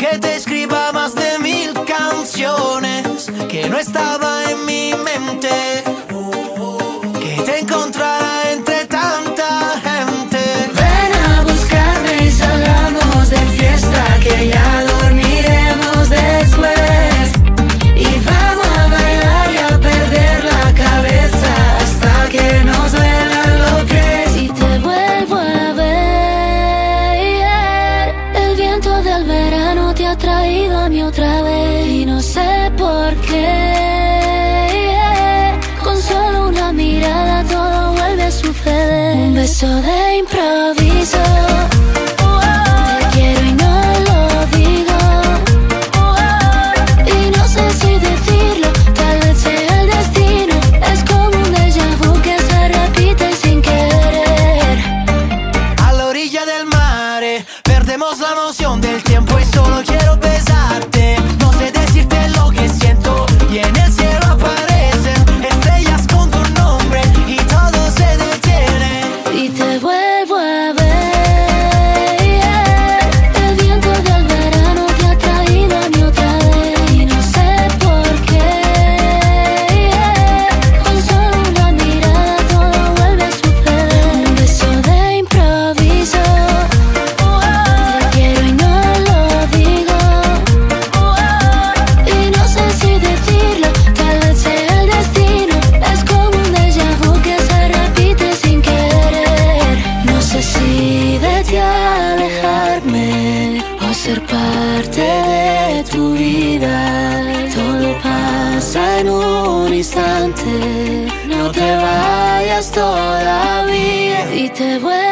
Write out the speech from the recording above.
que te escriba más de mil canciones, que no estaba traído a mí otra vez y no sé por qué. Con solo una mirada todo vuelve a suceder. Un beso de improviso. Te quiero y no lo digo. Y no sé si decirlo, tal vez sea el destino. Es como un déjà vu que se repite sin querer. A la orilla del mar perdemos la noción del tiempo y solo ser parte de tu vida. Todo pasa en un instante. No te vayas todavía y te vuelvo a